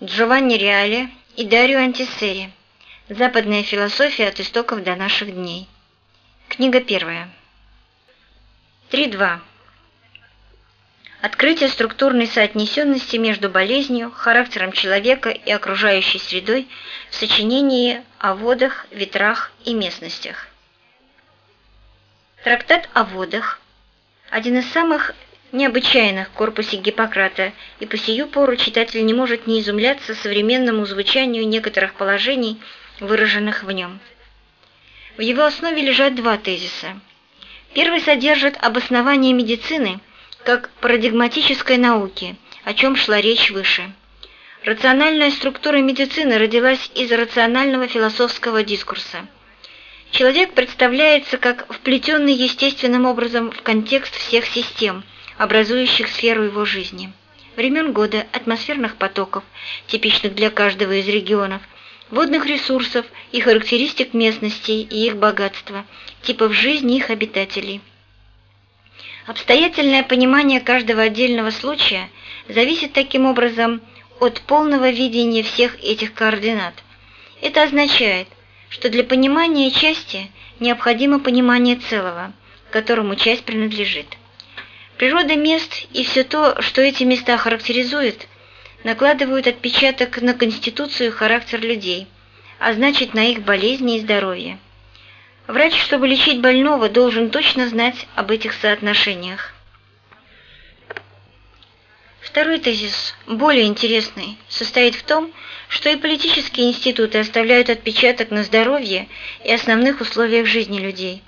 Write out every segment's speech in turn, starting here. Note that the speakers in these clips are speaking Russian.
Джованни Реале и Дарио Антисери. Западная философия от истоков до наших дней. Книга первая. 3.2. Открытие структурной соотнесенности между болезнью, характером человека и окружающей средой в сочинении о водах, ветрах и местностях. Трактат о водах – один из самых необычайных в корпусе Гиппократа, и по сию пору читатель не может не изумляться современному звучанию некоторых положений, выраженных в нем. В его основе лежат два тезиса. Первый содержит обоснование медицины – как парадигматической науки, о чем шла речь выше. Рациональная структура медицины родилась из рационального философского дискурса. Человек представляется как вплетенный естественным образом в контекст всех систем, образующих сферу его жизни. Времен года, атмосферных потоков, типичных для каждого из регионов, водных ресурсов и характеристик местностей и их богатства, типов жизни их обитателей – Обстоятельное понимание каждого отдельного случая зависит таким образом от полного видения всех этих координат. Это означает, что для понимания части необходимо понимание целого, которому часть принадлежит. Природа мест и все то, что эти места характеризует, накладывают отпечаток на конституцию и характер людей, а значит на их болезни и здоровье. Врач, чтобы лечить больного, должен точно знать об этих соотношениях. Второй тезис, более интересный, состоит в том, что и политические институты оставляют отпечаток на здоровье и основных условиях жизни людей.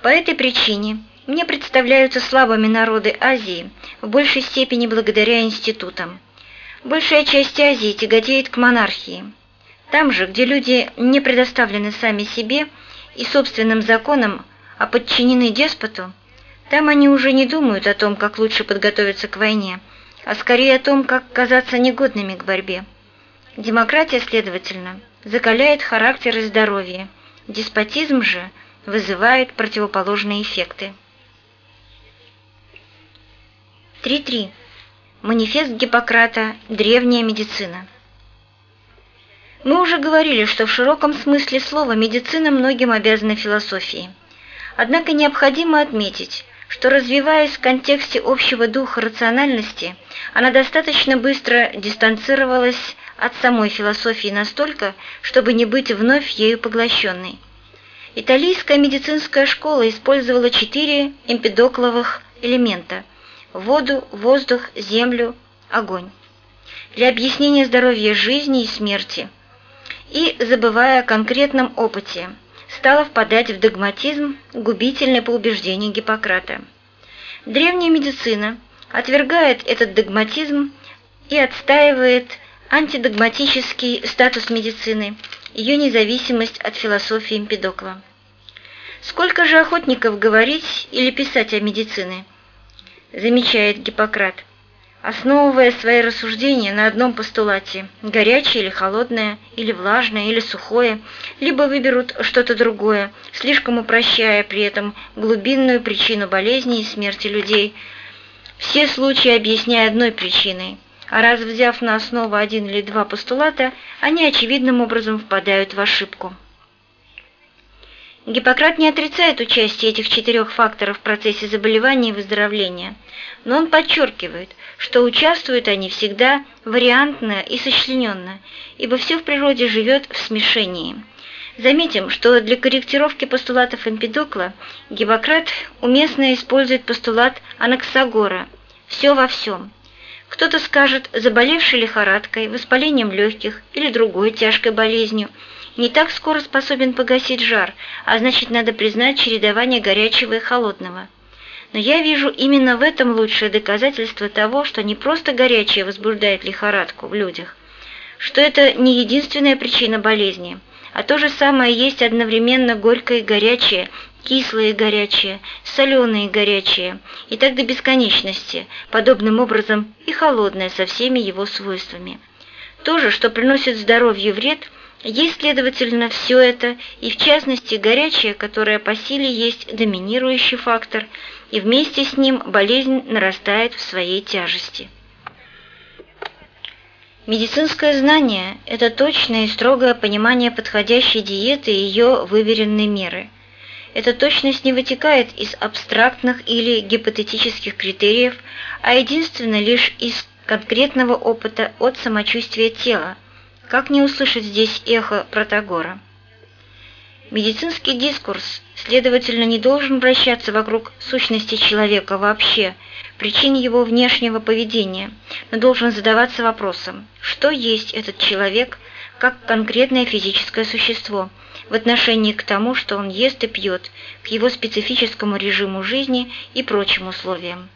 По этой причине мне представляются слабыми народы Азии в большей степени благодаря институтам. Большая часть Азии тяготеет к монархии. Там же, где люди не предоставлены сами себе – и собственным законам, а подчинены деспоту, там они уже не думают о том, как лучше подготовиться к войне, а скорее о том, как казаться негодными к борьбе. Демократия, следовательно, закаляет характер и здоровье, деспотизм же вызывает противоположные эффекты. 3.3. Манифест Гиппократа «Древняя медицина». Мы уже говорили, что в широком смысле слова медицина многим обязана философии. Однако необходимо отметить, что развиваясь в контексте общего духа рациональности, она достаточно быстро дистанцировалась от самой философии настолько, чтобы не быть вновь ею поглощенной. Италийская медицинская школа использовала четыре эмпидокловых элемента – воду, воздух, землю, огонь – для объяснения здоровья жизни и смерти – и, забывая о конкретном опыте, стала впадать в догматизм, губительный по убеждению Гиппократа. Древняя медицина отвергает этот догматизм и отстаивает антидогматический статус медицины, ее независимость от философии Эмпидокла. Сколько же охотников говорить или писать о медицине, замечает Гиппократ – основывая свои рассуждения на одном постулате – горячее или холодное, или влажное, или сухое, либо выберут что-то другое, слишком упрощая при этом глубинную причину болезни и смерти людей, все случаи объясняя одной причиной, а раз взяв на основу один или два постулата, они очевидным образом впадают в ошибку. Гиппократ не отрицает участие этих четырех факторов в процессе заболевания и выздоровления, но он подчеркивает, что участвуют они всегда вариантно и сочлененно, ибо все в природе живет в смешении. Заметим, что для корректировки постулатов Эмпидокла Гиппократ уместно использует постулат Анаксагора «все во всем». Кто-то скажет, заболевший лихорадкой, воспалением легких или другой тяжкой болезнью – не так скоро способен погасить жар, а значит, надо признать чередование горячего и холодного. Но я вижу именно в этом лучшее доказательство того, что не просто горячее возбуждает лихорадку в людях, что это не единственная причина болезни, а то же самое есть одновременно горькое и горячее, кислое и горячее, соленое и горячее, и так до бесконечности, подобным образом и холодное со всеми его свойствами. То же, что приносит здоровью вред – есть, следовательно, все это, и в частности горячее, которое по силе есть доминирующий фактор, и вместе с ним болезнь нарастает в своей тяжести. Медицинское знание – это точное и строгое понимание подходящей диеты и ее выверенной меры. Эта точность не вытекает из абстрактных или гипотетических критериев, а единственно лишь из конкретного опыта от самочувствия тела. Как не услышать здесь эхо Протагора? Медицинский дискурс, следовательно, не должен вращаться вокруг сущности человека вообще, причин его внешнего поведения, но должен задаваться вопросом, что есть этот человек как конкретное физическое существо в отношении к тому, что он ест и пьет, к его специфическому режиму жизни и прочим условиям.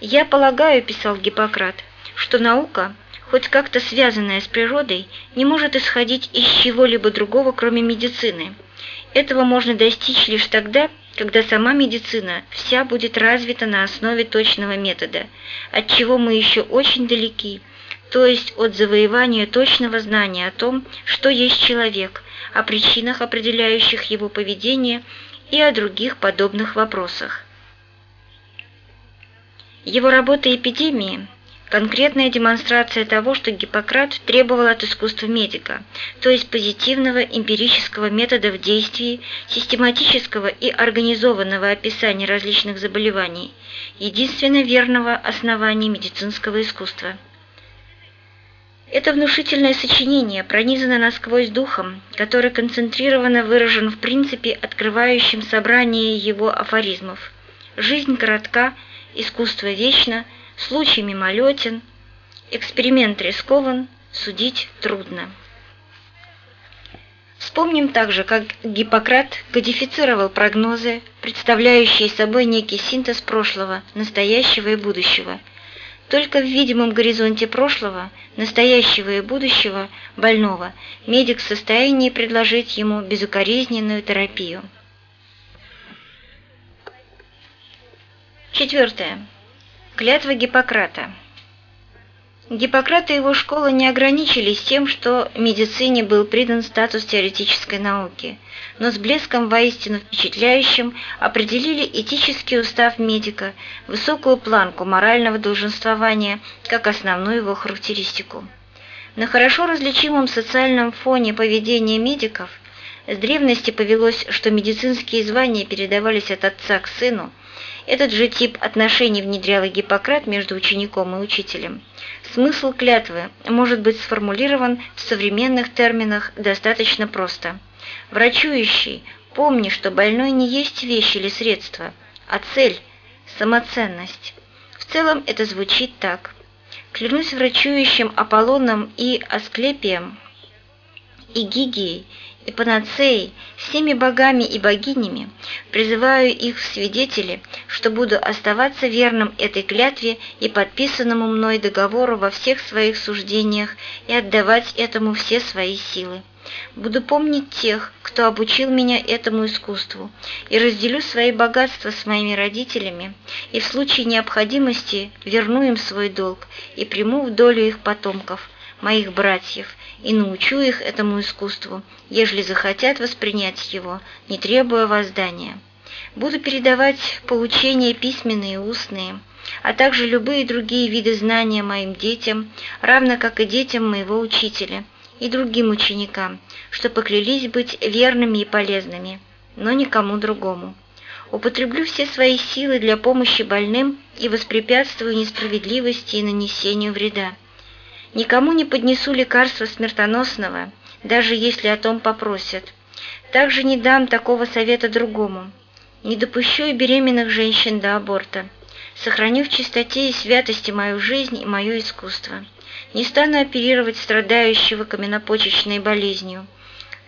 «Я полагаю», – писал Гиппократ, – «что наука – хоть как-то связанная с природой, не может исходить из чего-либо другого, кроме медицины. Этого можно достичь лишь тогда, когда сама медицина вся будет развита на основе точного метода, от чего мы еще очень далеки, то есть от завоевания точного знания о том, что есть человек, о причинах, определяющих его поведение и о других подобных вопросах. Его работа «Эпидемии» конкретная демонстрация того, что Гиппократ требовал от искусства медика, то есть позитивного эмпирического метода в действии, систематического и организованного описания различных заболеваний, единственно верного основания медицинского искусства. Это внушительное сочинение пронизано насквозь духом, который концентрированно выражен в принципе, открывающем собрание его афоризмов. «Жизнь коротка, искусство вечно», Случай мимолетен, эксперимент рискован, судить трудно. Вспомним также, как Гиппократ кодифицировал прогнозы, представляющие собой некий синтез прошлого, настоящего и будущего. Только в видимом горизонте прошлого, настоящего и будущего больного медик в состоянии предложить ему безукоризненную терапию. Четвертое. Клятва Гиппократа. Гиппократ и его школа не ограничились тем, что медицине был придан статус теоретической науки, но с блеском воистину впечатляющим определили этический устав медика, высокую планку морального долженствования как основную его характеристику. На хорошо различимом социальном фоне поведения медиков с древности повелось, что медицинские звания передавались от отца к сыну, этот же тип отношений внедрял и Гиппократ между учеником и учителем. Смысл клятвы может быть сформулирован в современных терминах достаточно просто. Врачующий, помни, что больной не есть вещь или средство, а цель – самоценность. В целом это звучит так. Клянусь врачующим Аполлоном и Асклепием, и Гигией, и панацеей, всеми богами и богинями, призываю их в свидетели, что буду оставаться верным этой клятве и подписанному мной договору во всех своих суждениях и отдавать этому все свои силы. Буду помнить тех, кто обучил меня этому искусству, и разделю свои богатства с моими родителями, и в случае необходимости верну им свой долг и приму в долю их потомков, моих братьев, и научу их этому искусству, ежели захотят воспринять его, не требуя воздания. Буду передавать поучения письменные и устные, а также любые другие виды знания моим детям, равно как и детям моего учителя и другим ученикам, что поклялись быть верными и полезными, но никому другому. Употреблю все свои силы для помощи больным и воспрепятствую несправедливости и нанесению вреда. Никому не поднесу лекарства смертоносного, даже если о том попросят. Также не дам такого совета другому. Не допущу и беременных женщин до аборта. Сохраню в чистоте и святости мою жизнь и мое искусство. Не стану оперировать страдающего каменопочечной болезнью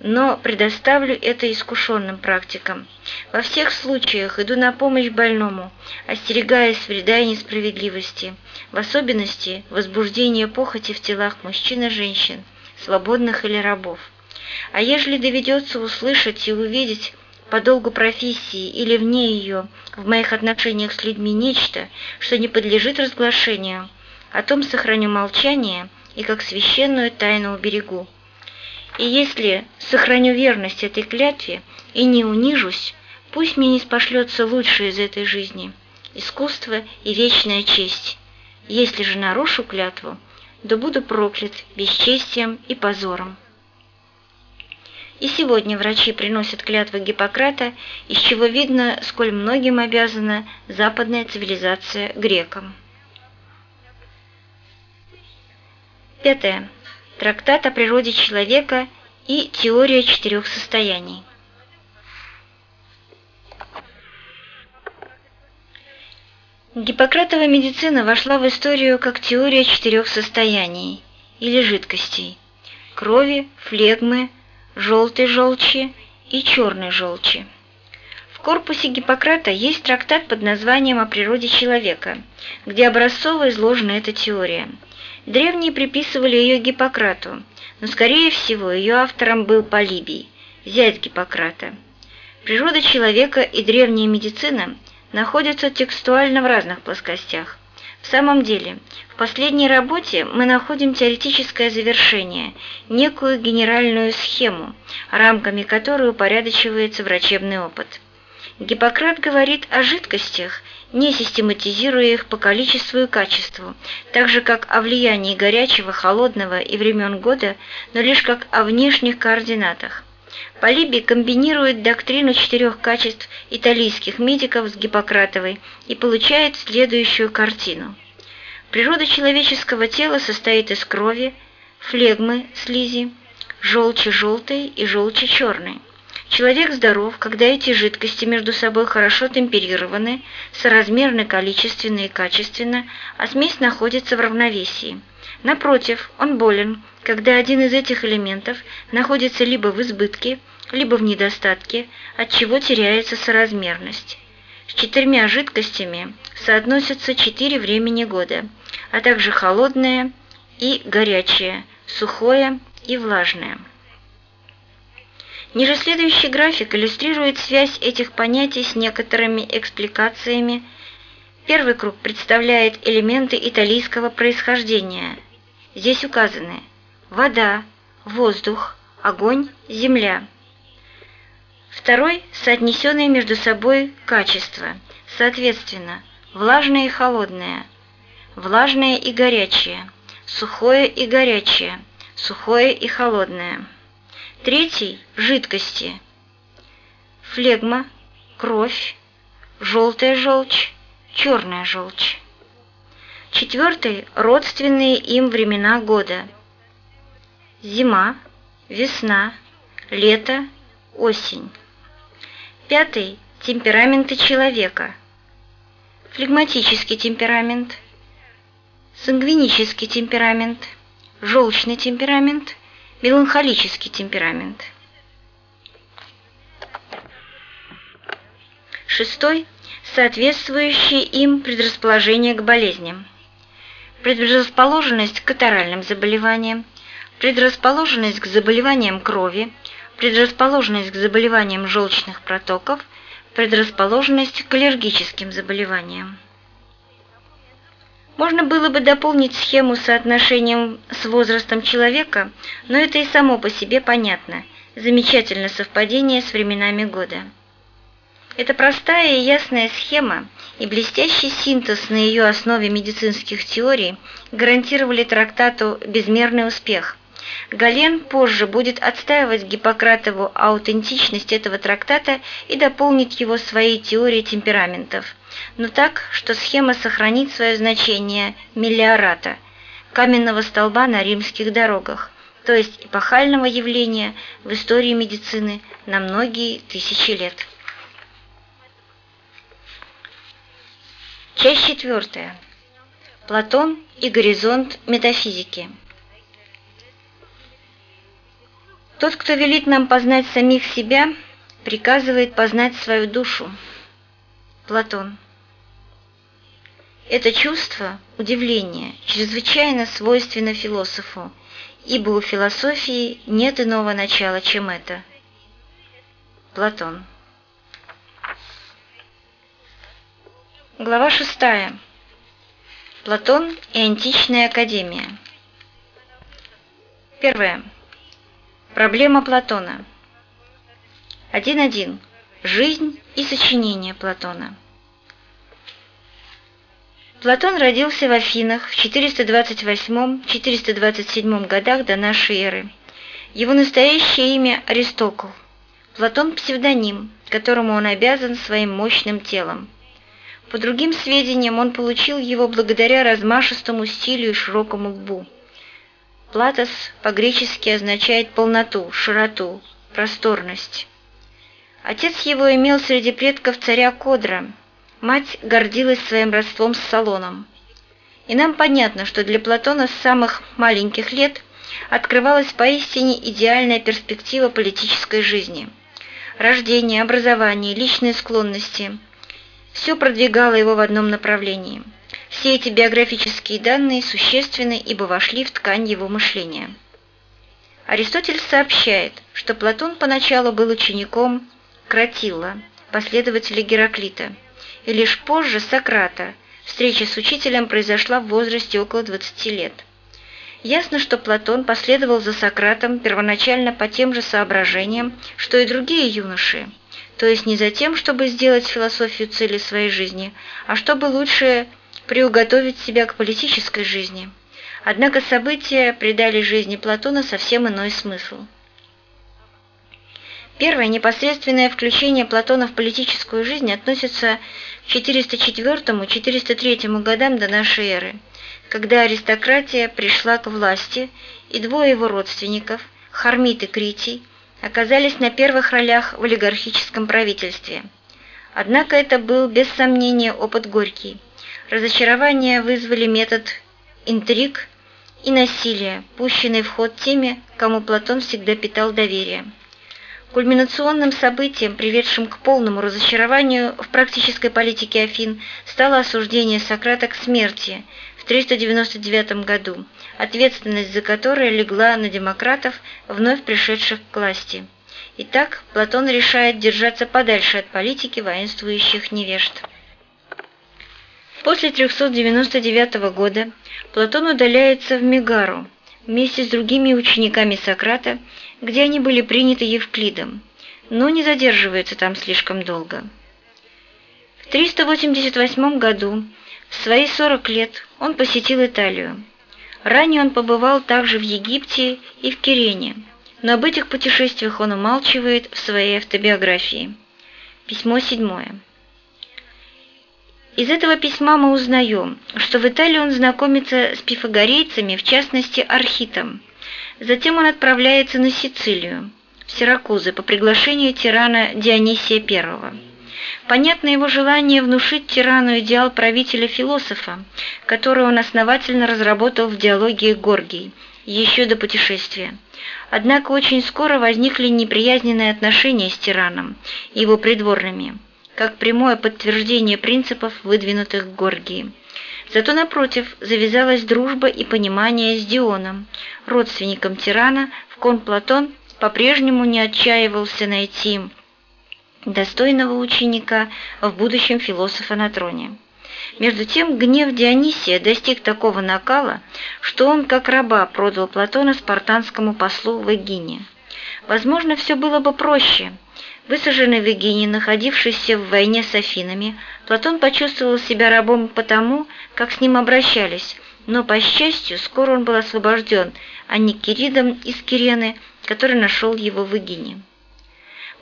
но предоставлю это искушенным практикам. Во всех случаях иду на помощь больному, остерегаясь вреда и несправедливости, в особенности возбуждения похоти в телах мужчин и женщин, свободных или рабов. А ежели доведется услышать и увидеть по долгу профессии или вне ее в моих отношениях с людьми нечто, что не подлежит разглашению, о том сохраню молчание и как священную тайну уберегу. И если сохраню верность этой клятве и не унижусь, пусть мне не спошлется лучшее из этой жизни – искусство и вечная честь. Если же нарушу клятву, да буду проклят бесчестием и позором. И сегодня врачи приносят клятвы Гиппократа, из чего видно, сколь многим обязана западная цивилизация грекам. Пятое. Трактат о природе человека и теория четырех состояний. Гиппократова медицина вошла в историю как теория четырех состояний или жидкостей – крови, флегмы, желтой желчи и черной желчи. В корпусе Гиппократа есть трактат под названием «О природе человека», где образцово изложена эта теория. Древние приписывали ее Гиппократу, но, скорее всего, ее автором был Полибий, зять Гиппократа. Природа человека и древняя медицина – находятся текстуально в разных плоскостях. В самом деле, в последней работе мы находим теоретическое завершение, некую генеральную схему, рамками которой упорядочивается врачебный опыт. Гиппократ говорит о жидкостях, не систематизируя их по количеству и качеству, так же как о влиянии горячего, холодного и времен года, но лишь как о внешних координатах. Полибий комбинирует доктрину четырех качеств итальянских медиков с Гиппократовой и получает следующую картину. Природа человеческого тела состоит из крови, флегмы, слизи, желчи желтой и желчи черной. Человек здоров, когда эти жидкости между собой хорошо темперированы, соразмерны количественно и качественно, а смесь находится в равновесии. Напротив, он болен, когда один из этих элементов находится либо в избытке, либо в недостатке, от чего теряется соразмерность. С четырьмя жидкостями соотносятся четыре времени года, а также холодное и горячее, сухое и влажное. Ниже следующий график иллюстрирует связь этих понятий с некоторыми экспликациями. Первый круг представляет элементы италийского происхождения. Здесь указаны вода, воздух, огонь, земля. Второй – соотнесенные между собой качества, соответственно, влажное и холодное, влажное и горячее, сухое и горячее, сухое и холодное. Третий – жидкости, флегма, кровь, желтая желчь, черная желчь. Четвертый – родственные им времена года. Зима, весна, лето, осень. Пятый – темпераменты человека. Флегматический темперамент, сангвинический темперамент, желчный темперамент, меланхолический темперамент. Шестой – соответствующие им предрасположения к болезням. Предрасположенность к катаральным заболеваниям, предрасположенность к заболеваниям крови, предрасположенность к заболеваниям желчных протоков, предрасположенность к аллергическим заболеваниям. Можно было бы дополнить схему соотношением с возрастом человека, но это и само по себе понятно. Замечательное совпадение с временами года. Эта простая и ясная схема и блестящий синтез на ее основе медицинских теорий гарантировали трактату безмерный успех – Гален позже будет отстаивать Гиппократову аутентичность этого трактата и дополнит его своей теорией темпераментов, но так, что схема сохранит свое значение миллиарата, каменного столба на римских дорогах, то есть эпохального явления в истории медицины на многие тысячи лет. Часть четвертая. Платон и горизонт метафизики. Тот, кто велит нам познать самих себя, приказывает познать свою душу. Платон. Это чувство, удивление, чрезвычайно свойственно философу, ибо у философии нет иного начала, чем это. Платон. Глава шестая. Платон и античная академия. Первое. Проблема Платона. 1.1. Жизнь и сочинение Платона. Платон родился в Афинах в 428-427 годах до нашей эры. Его настоящее имя – Аристокл. Платон – псевдоним, которому он обязан своим мощным телом. По другим сведениям, он получил его благодаря размашистому стилю и широкому лбу. Платос по-гречески означает полноту, широту, просторность. Отец его имел среди предков царя Кодра. Мать гордилась своим родством с Салоном. И нам понятно, что для Платона с самых маленьких лет открывалась поистине идеальная перспектива политической жизни. Рождение, образование, личные склонности – все продвигало его в одном направлении – все эти биографические данные существенны, ибо вошли в ткань его мышления. Аристотель сообщает, что Платон поначалу был учеником Кратила, последователя Гераклита, и лишь позже Сократа. Встреча с учителем произошла в возрасте около 20 лет. Ясно, что Платон последовал за Сократом первоначально по тем же соображениям, что и другие юноши, то есть не за тем, чтобы сделать философию цели своей жизни, а чтобы лучше приуготовить себя к политической жизни. Однако события придали жизни Платона совсем иной смысл. Первое непосредственное включение Платона в политическую жизнь относится 404-403 годам до нашей эры, когда аристократия пришла к власти, и двое его родственников, Хармит и Критий, оказались на первых ролях в олигархическом правительстве. Однако это был без сомнения опыт горький – Разочарование вызвали метод интриг и насилия, пущенный в ход теми, кому Платон всегда питал доверие. Кульминационным событием, приведшим к полному разочарованию в практической политике Афин, стало осуждение Сократа к смерти в 399 году, ответственность за которое легла на демократов, вновь пришедших к власти. Итак, Платон решает держаться подальше от политики воинствующих невежд. После 399 года Платон удаляется в Мегару вместе с другими учениками Сократа, где они были приняты Евклидом, но не задерживается там слишком долго. В 388 году, в свои 40 лет, он посетил Италию. Ранее он побывал также в Египте и в Кирене, но об этих путешествиях он умалчивает в своей автобиографии. Письмо седьмое. Из этого письма мы узнаем, что в Италии он знакомится с пифагорейцами, в частности Архитом. Затем он отправляется на Сицилию, в Сиракузы, по приглашению тирана Дионисия I. Понятно его желание внушить тирану идеал правителя-философа, который он основательно разработал в диалоге Горгий, еще до путешествия. Однако очень скоро возникли неприязненные отношения с тираном и его придворными – как прямое подтверждение принципов, выдвинутых Горгией. Зато, напротив, завязалась дружба и понимание с Дионом, родственником тирана, в ком Платон по-прежнему не отчаивался найти достойного ученика в будущем философа на троне. Между тем гнев Дионисия достиг такого накала, что он как раба продал Платона спартанскому послу в Эгине. Возможно, все было бы проще – Высаженный в Эгине, находившийся в войне с Афинами, Платон почувствовал себя рабом потому, как с ним обращались, но, по счастью, скоро он был освобожден, а не Киридом из Кирены, который нашел его в Эгине.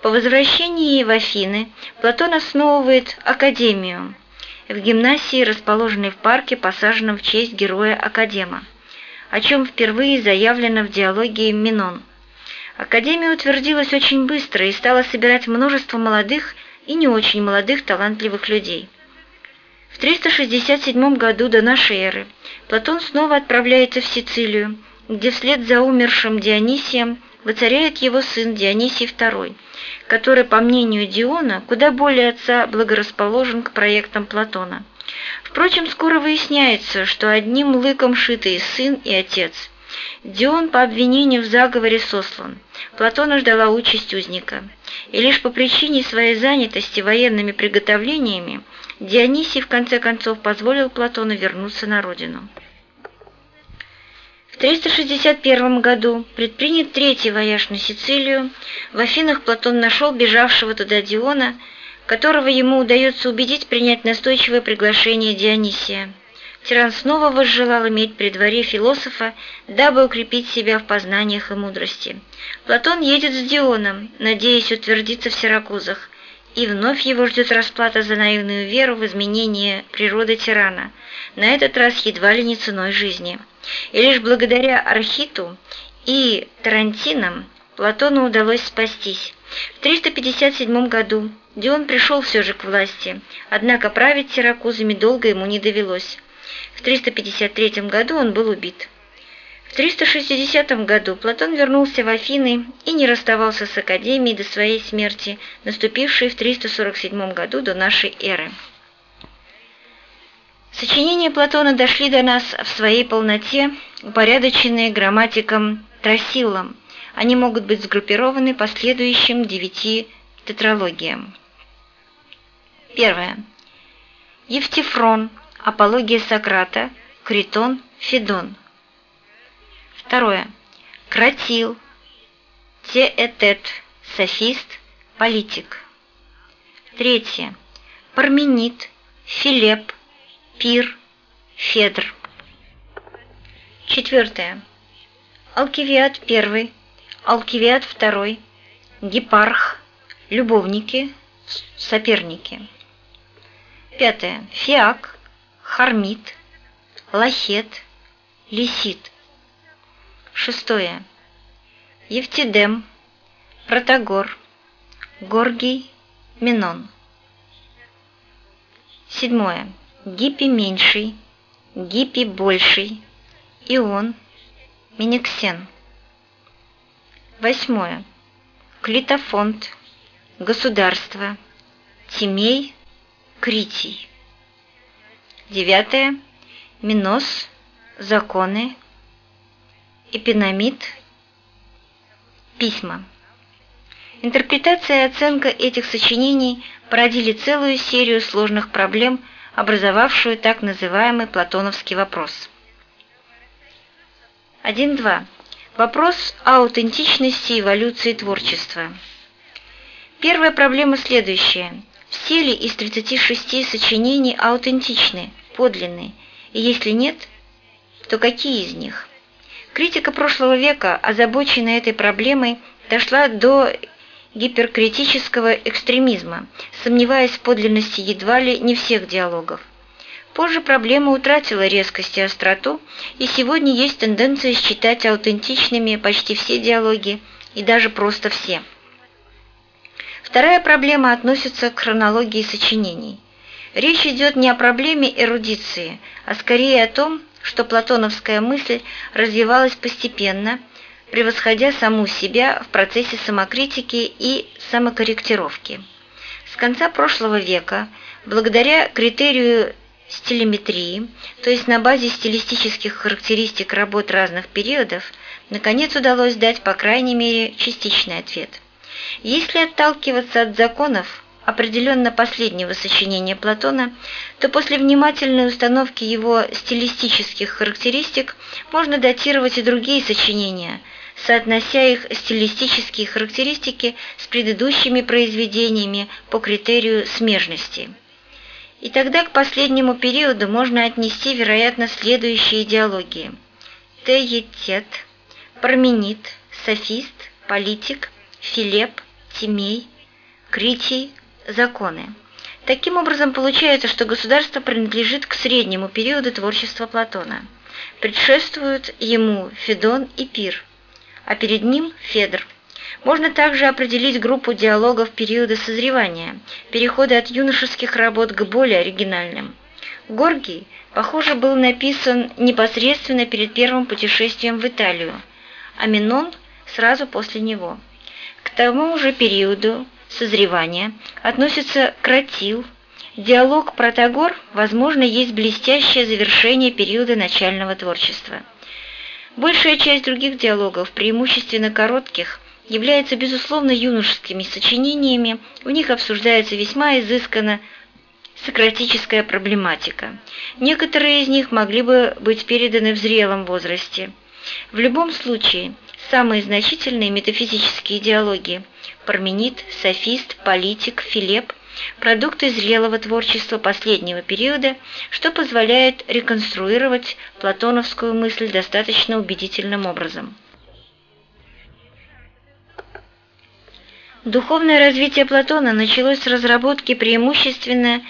По возвращении в Афины Платон основывает Академию в гимнасии, расположенной в парке, посаженном в честь героя Академа, о чем впервые заявлено в диалоге Минон – Академия утвердилась очень быстро и стала собирать множество молодых и не очень молодых талантливых людей. В 367 году до нашей эры Платон снова отправляется в Сицилию, где вслед за умершим Дионисием воцаряет его сын Дионисий II, который, по мнению Диона, куда более отца благорасположен к проектам Платона. Впрочем, скоро выясняется, что одним лыком шиты и сын, и отец. Дион по обвинению в заговоре сослан – Платона ждала участь узника, и лишь по причине своей занятости военными приготовлениями Дионисий в конце концов позволил Платону вернуться на родину. В 361 году предпринят третий вояж на Сицилию, в Афинах Платон нашел бежавшего туда Диона, которого ему удается убедить принять настойчивое приглашение Дионисия. Тиран снова возжелал иметь при дворе философа, дабы укрепить себя в познаниях и мудрости. Платон едет с Дионом, надеясь утвердиться в Сиракузах, и вновь его ждет расплата за наивную веру в изменение природы тирана, на этот раз едва ли не ценой жизни. И лишь благодаря Архиту и Тарантинам Платону удалось спастись. В 357 году Дион пришел все же к власти, однако править Сиракузами долго ему не довелось. В 353 году он был убит. В 360 году Платон вернулся в Афины и не расставался с Академией до своей смерти, наступившей в 347 году до нашей эры. Сочинения Платона дошли до нас в своей полноте, упорядоченные грамматиком Трасиллом. Они могут быть сгруппированы по следующим девяти тетралогиям. Первое. Евтифрон, Апология Сократа, Критон, Федон. Второе. Кратил, Теэтет, Софист, Политик. Третье. Парменид, Филепп, Пир, Федр. Четвертое. Алкивиад I, Алкивиад II, Гепарх, любовники, соперники. Пятое. Фиак, Хармит, Лахет, Лисит. Шестое. Евтидем, Протагор, Горгий, Минон. Седьмое. Гиппи меньший, Гиппи больший, Ион, Минексен. Восьмое. Клитофонт, Государство, Тимей, Критий. Девятое. Минос, Законы, Эпинамид, Письма. Интерпретация и оценка этих сочинений породили целую серию сложных проблем, образовавшую так называемый платоновский вопрос. 1.2. Вопрос о аутентичности эволюции творчества. Первая проблема следующая. Все ли из 36 сочинений аутентичны, подлинны, и если нет, то какие из них? Критика прошлого века, озабоченная этой проблемой, дошла до гиперкритического экстремизма, сомневаясь в подлинности едва ли не всех диалогов. Позже проблема утратила резкость и остроту, и сегодня есть тенденция считать аутентичными почти все диалоги, и даже просто все. Вторая проблема относится к хронологии сочинений. Речь идет не о проблеме эрудиции, а скорее о том, что платоновская мысль развивалась постепенно, превосходя саму себя в процессе самокритики и самокорректировки. С конца прошлого века, благодаря критерию стилеметрии, то есть на базе стилистических характеристик работ разных периодов, наконец удалось дать по крайней мере частичный ответ. Если отталкиваться от законов, определенно последнего сочинения Платона, то после внимательной установки его стилистических характеристик можно датировать и другие сочинения, соотнося их стилистические характеристики с предыдущими произведениями по критерию смежности. И тогда к последнему периоду можно отнести, вероятно, следующие идеологии. Теетет, Парменид, Софист, Политик, Филепп, Тимей, Критий, Законы. Таким образом, получается, что государство принадлежит к среднему периоду творчества Платона. Предшествуют ему Федон и Пир, а перед ним Федр – можно также определить группу диалогов периода созревания, перехода от юношеских работ к более оригинальным. Горгий, похоже, был написан непосредственно перед первым путешествием в Италию, а Минон сразу после него. К тому же периоду созревания относится Кратил, диалог Протагор, возможно, есть блестящее завершение периода начального творчества. Большая часть других диалогов, преимущественно коротких, являются, безусловно, юношескими сочинениями, в них обсуждается весьма изысканно сократическая проблематика. Некоторые из них могли бы быть переданы в зрелом возрасте. В любом случае, самые значительные метафизические идеологии – Парменид, Софист, Политик, Филепп продукты зрелого творчества последнего периода, что позволяет реконструировать платоновскую мысль достаточно убедительным образом. Духовное развитие Платона началось с разработки преимущественно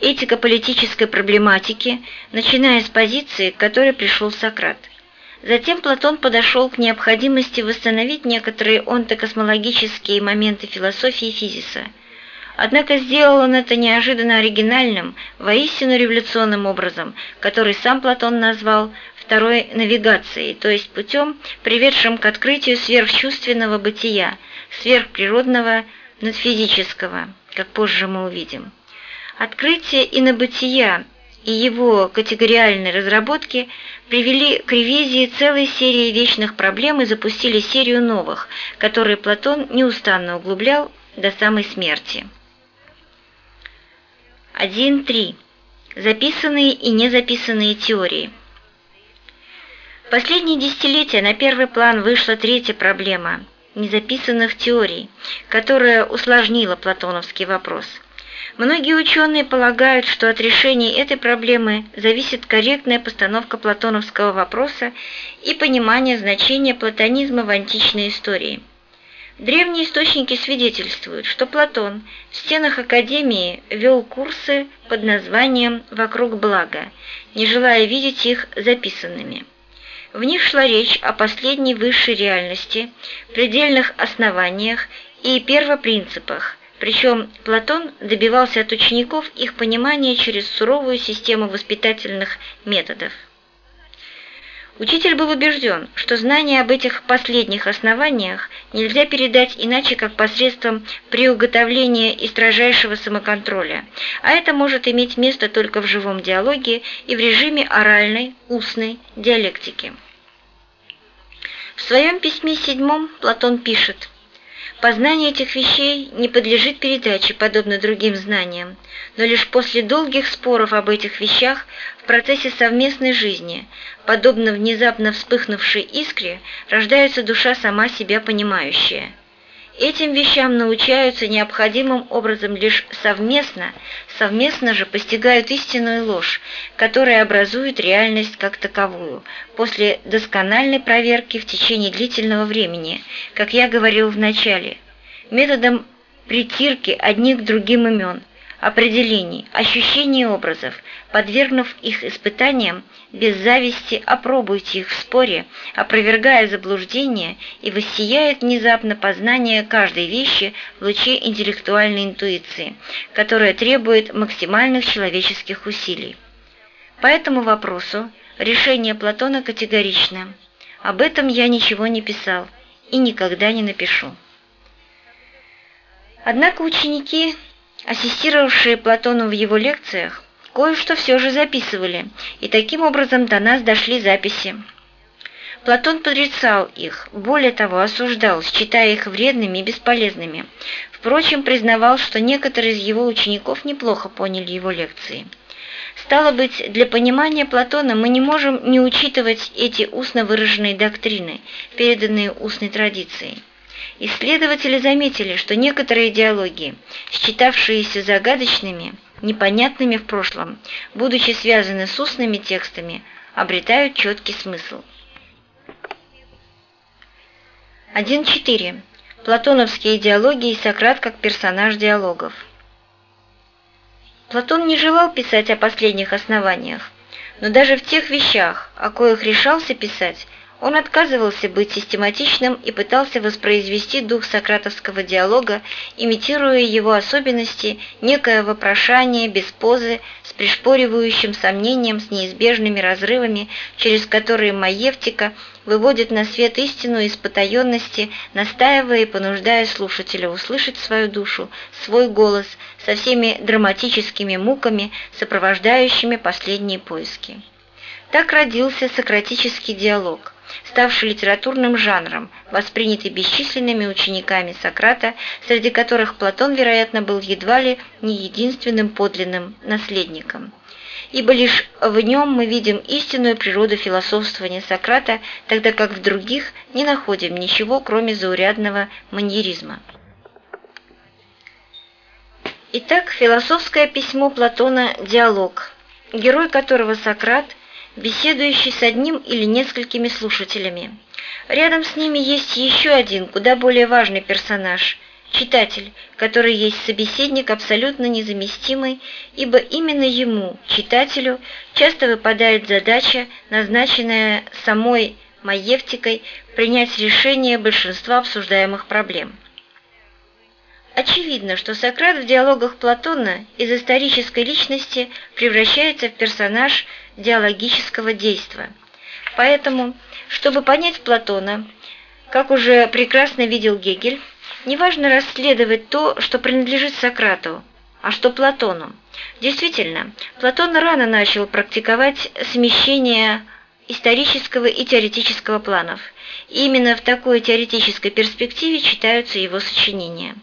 этико-политической проблематики, начиная с позиции, к которой пришел Сократ. Затем Платон подошел к необходимости восстановить некоторые онтокосмологические моменты философии физиса. Однако сделал он это неожиданно оригинальным, воистину революционным образом, который сам Платон назвал второй навигацией, то есть путем, приведшим к открытию сверхчувственного бытия, сверхприродного надфизического, как позже мы увидим. Открытие инобытия и его категориальной разработки привели к ревизии целой серии вечных проблем и запустили серию новых, которые Платон неустанно углублял до самой смерти. 1.3. Записанные и незаписанные теории. В последние десятилетия на первый план вышла третья проблема – незаписанных теорий, которая усложнила платоновский вопрос. Многие ученые полагают, что от решения этой проблемы зависит корректная постановка платоновского вопроса и понимание значения платонизма в античной истории. Древние источники свидетельствуют, что Платон в стенах Академии вел курсы под названием «Вокруг блага», не желая видеть их записанными. В них шла речь о последней высшей реальности, предельных основаниях и первопринципах, причем Платон добивался от учеников их понимания через суровую систему воспитательных методов. Учитель был убежден, что знание об этих последних основаниях нельзя передать иначе, как посредством приуготовления и строжайшего самоконтроля, а это может иметь место только в живом диалоге и в режиме оральной, устной диалектики. В своем письме седьмом Платон пишет «Познание этих вещей не подлежит передаче, подобно другим знаниям, но лишь после долгих споров об этих вещах в процессе совместной жизни, подобно внезапно вспыхнувшей искре, рождается душа сама себя понимающая. Этим вещам научаются необходимым образом лишь совместно, совместно же постигают истинную ложь, которая образует реальность как таковую, после доскональной проверки в течение длительного времени, как я говорил в начале, методом притирки одних к другим имен, определений, ощущений образов, подвергнув их испытаниям, без зависти опробуйте их в споре, опровергая заблуждения, и воссияет внезапно познание каждой вещи в луче интеллектуальной интуиции, которая требует максимальных человеческих усилий. По этому вопросу решение Платона категорично. Об этом я ничего не писал и никогда не напишу. Однако ученики ассистировавшие Платону в его лекциях, кое-что все же записывали, и таким образом до нас дошли записи. Платон подрицал их, более того, осуждал, считая их вредными и бесполезными. Впрочем, признавал, что некоторые из его учеников неплохо поняли его лекции. Стало быть, для понимания Платона мы не можем не учитывать эти устно выраженные доктрины, переданные устной традицией. Исследователи заметили, что некоторые идеологии, считавшиеся загадочными, непонятными в прошлом, будучи связаны с устными текстами, обретают четкий смысл. 1.4. Платоновские идеологии и Сократ как персонаж диалогов. Платон не желал писать о последних основаниях, но даже в тех вещах, о коих решался писать, он отказывался быть систематичным и пытался воспроизвести дух сократовского диалога, имитируя его особенности, некое вопрошание без позы, с пришпоривающим сомнением, с неизбежными разрывами, через которые Маевтика выводит на свет истину из потаенности, настаивая и понуждая слушателя услышать свою душу, свой голос, со всеми драматическими муками, сопровождающими последние поиски. Так родился сократический диалог – ставший литературным жанром, воспринятый бесчисленными учениками Сократа, среди которых Платон, вероятно, был едва ли не единственным подлинным наследником. Ибо лишь в нем мы видим истинную природу философствования Сократа, тогда как в других не находим ничего, кроме заурядного маньеризма. Итак, философское письмо Платона «Диалог», герой которого Сократ, беседующий с одним или несколькими слушателями. Рядом с ними есть еще один, куда более важный персонаж – читатель, который есть собеседник абсолютно незаместимый, ибо именно ему, читателю, часто выпадает задача, назначенная самой Маевтикой, принять решение большинства обсуждаемых проблем. Очевидно, что Сократ в диалогах Платона из исторической личности превращается в персонаж диалогического действа. Поэтому, чтобы понять Платона, как уже прекрасно видел Гегель, неважно расследовать то, что принадлежит Сократу, а что Платону. Действительно, Платон рано начал практиковать смещение исторического и теоретического планов. И именно в такой теоретической перспективе читаются его сочинения.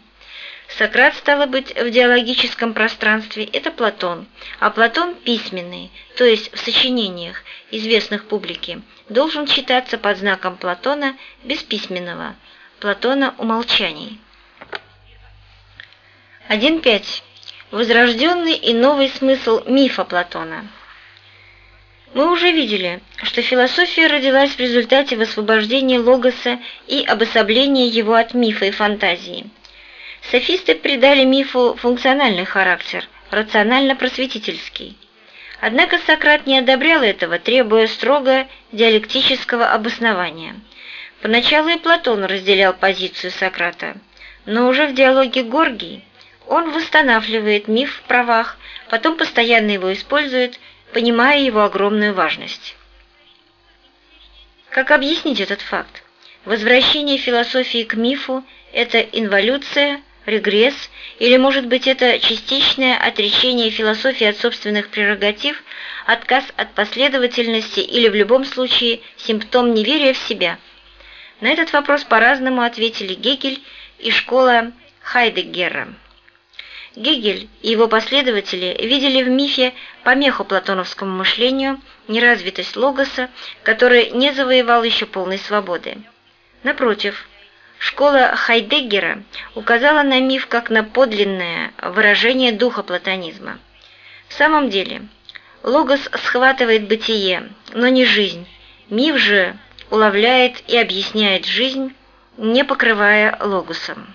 Сократ, стало быть, в диалогическом пространстве – это Платон, а Платон письменный, то есть в сочинениях, известных публике, должен читаться под знаком Платона без письменного, Платона умолчаний. 1.5. Возрожденный и новый смысл мифа Платона. Мы уже видели, что философия родилась в результате высвобождения логоса и обособления его от мифа и фантазии – Софисты придали мифу функциональный характер, рационально-просветительский. Однако Сократ не одобрял этого, требуя строго диалектического обоснования. Поначалу и Платон разделял позицию Сократа, но уже в диалоге Горгий он восстанавливает миф в правах, потом постоянно его использует, понимая его огромную важность. Как объяснить этот факт? Возвращение философии к мифу – это инволюция – регресс, или, может быть, это частичное отречение философии от собственных прерогатив, отказ от последовательности или, в любом случае, симптом неверия в себя? На этот вопрос по-разному ответили Гегель и школа Хайдеггера. Гегель и его последователи видели в мифе помеху платоновскому мышлению, неразвитость логоса, который не завоевал еще полной свободы. Напротив, Школа Хайдеггера указала на миф как на подлинное выражение духа платонизма. В самом деле, логос схватывает бытие, но не жизнь. Миф же уловляет и объясняет жизнь, не покрывая логосом.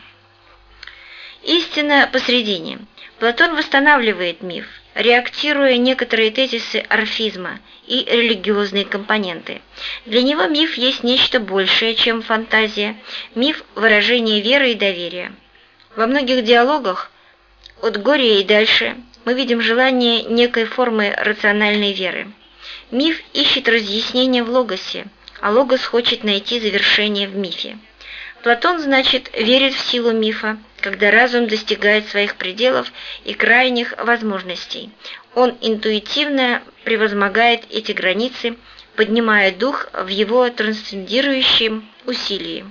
Истина посредине. Платон восстанавливает миф, реактируя некоторые тезисы орфизма и религиозные компоненты. Для него миф есть нечто большее, чем фантазия, миф – выражение веры и доверия. Во многих диалогах от горя и дальше мы видим желание некой формы рациональной веры. Миф ищет разъяснение в логосе, а логос хочет найти завершение в мифе. Платон, значит, верит в силу мифа, когда разум достигает своих пределов и крайних возможностей. Он интуитивно превозмогает эти границы, поднимая дух в его трансцендирующем усилии.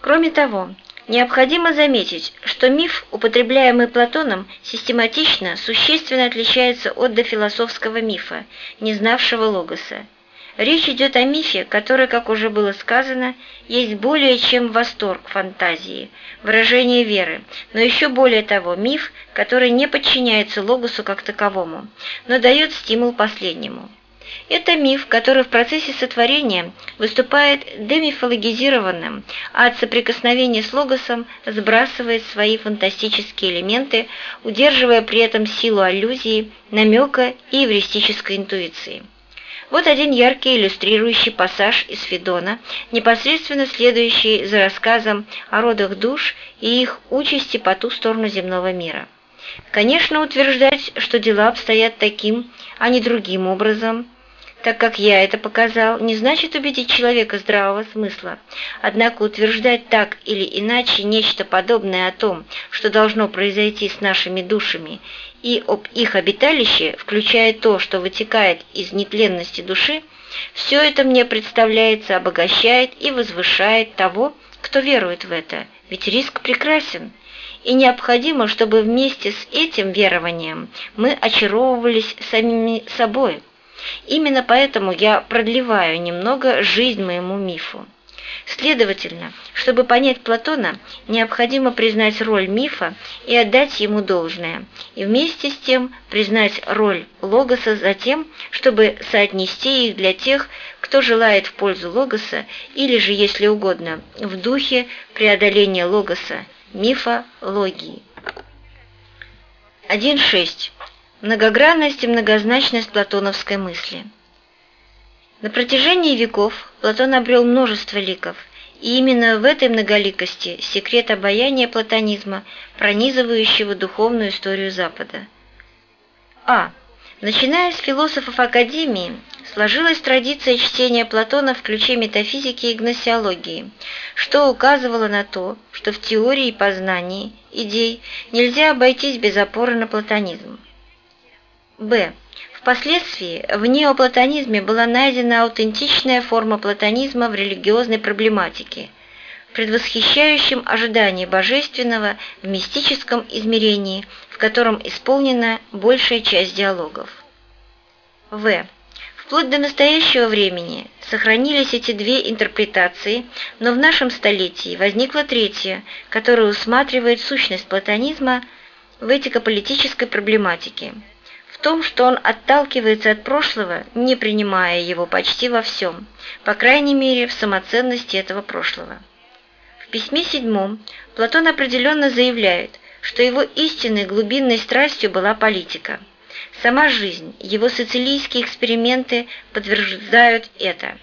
Кроме того, необходимо заметить, что миф, употребляемый Платоном, систематично, существенно отличается от дофилософского мифа, не знавшего логоса. Речь идет о мифе, который, как уже было сказано, есть более чем восторг фантазии, выражение веры, но еще более того, миф, который не подчиняется логосу как таковому, но дает стимул последнему. Это миф, который в процессе сотворения выступает демифологизированным, а от соприкосновения с логосом сбрасывает свои фантастические элементы, удерживая при этом силу аллюзии, намека и эвристической интуиции. Вот один яркий иллюстрирующий пассаж из Федона, непосредственно следующий за рассказом о родах душ и их участи по ту сторону земного мира. Конечно, утверждать, что дела обстоят таким, а не другим образом, так как я это показал, не значит убедить человека здравого смысла. Однако утверждать так или иначе нечто подобное о том, что должно произойти с нашими душами, и об их обиталище, включая то, что вытекает из нетленности души, все это мне представляется обогащает и возвышает того, кто верует в это, ведь риск прекрасен. И необходимо, чтобы вместе с этим верованием мы очаровывались самими собой – Именно поэтому я продлеваю немного жизнь моему мифу. Следовательно, чтобы понять Платона, необходимо признать роль мифа и отдать ему должное, и вместе с тем признать роль логоса за тем, чтобы соотнести их для тех, кто желает в пользу логоса или же, если угодно, в духе преодоления логоса, мифа логии. 1.6. Многогранность и многозначность платоновской мысли. На протяжении веков Платон обрел множество ликов, и именно в этой многоликости секрет обаяния платонизма, пронизывающего духовную историю Запада. А. Начиная с философов Академии, сложилась традиция чтения Платона в ключе метафизики и гносеологии, что указывало на то, что в теории и познании идей нельзя обойтись без опоры на платонизм. Б. Впоследствии в неоплатонизме была найдена аутентичная форма платонизма в религиозной проблематике, предвосхищающем ожидание божественного в мистическом измерении, в котором исполнена большая часть диалогов. В. Вплоть до настоящего времени сохранились эти две интерпретации, но в нашем столетии возникла третья, которая усматривает сущность платонизма в этико-политической проблематике – том, что он отталкивается от прошлого, не принимая его почти во всем, по крайней мере в самоценности этого прошлого. В письме седьмом Платон определенно заявляет, что его истинной глубинной страстью была политика. Сама жизнь, его социалистские эксперименты подтверждают это.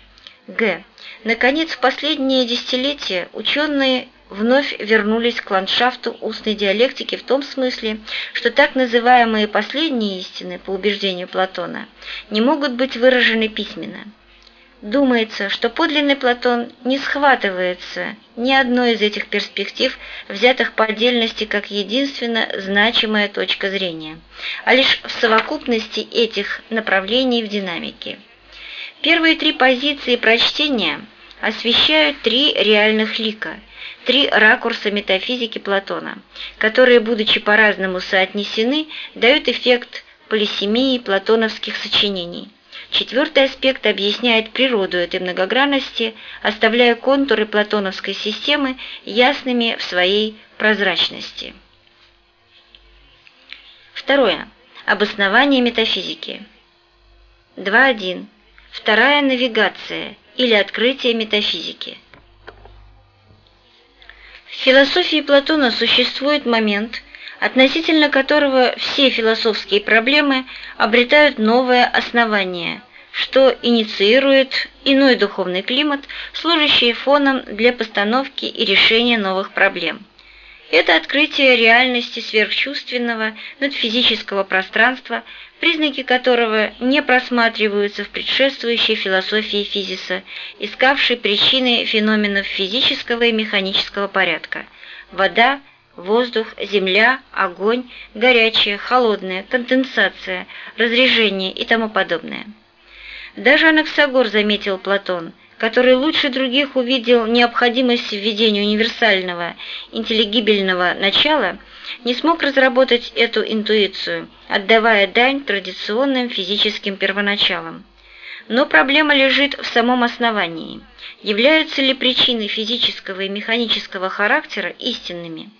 Г. Наконец, в последние десятилетия ученые вновь вернулись к ландшафту устной диалектики в том смысле, что так называемые последние истины, по убеждению Платона, не могут быть выражены письменно. Думается, что подлинный Платон не схватывается ни одной из этих перспектив, взятых по отдельности как единственно значимая точка зрения, а лишь в совокупности этих направлений в динамике. Первые три позиции прочтения освещают три реальных лика – три ракурса метафизики Платона, которые, будучи по-разному соотнесены, дают эффект полисемии платоновских сочинений. Четвертый аспект объясняет природу этой многогранности, оставляя контуры платоновской системы ясными в своей прозрачности. Второе. Обоснование метафизики. 2.1. Вторая навигация или открытие метафизики. В философии Платона существует момент, относительно которого все философские проблемы обретают новое основание, что инициирует иной духовный климат, служащий фоном для постановки и решения новых проблем. Это открытие реальности сверхчувственного надфизического пространства, признаки которого не просматриваются в предшествующей философии физиса, искавшей причины феноменов физического и механического порядка – вода, воздух, земля, огонь, горячее, холодное, конденсация, разрежение и тому подобное. Даже Анаксагор заметил Платон – который лучше других увидел необходимость введения универсального, интеллигибельного начала, не смог разработать эту интуицию, отдавая дань традиционным физическим первоначалам. Но проблема лежит в самом основании. Являются ли причины физического и механического характера истинными?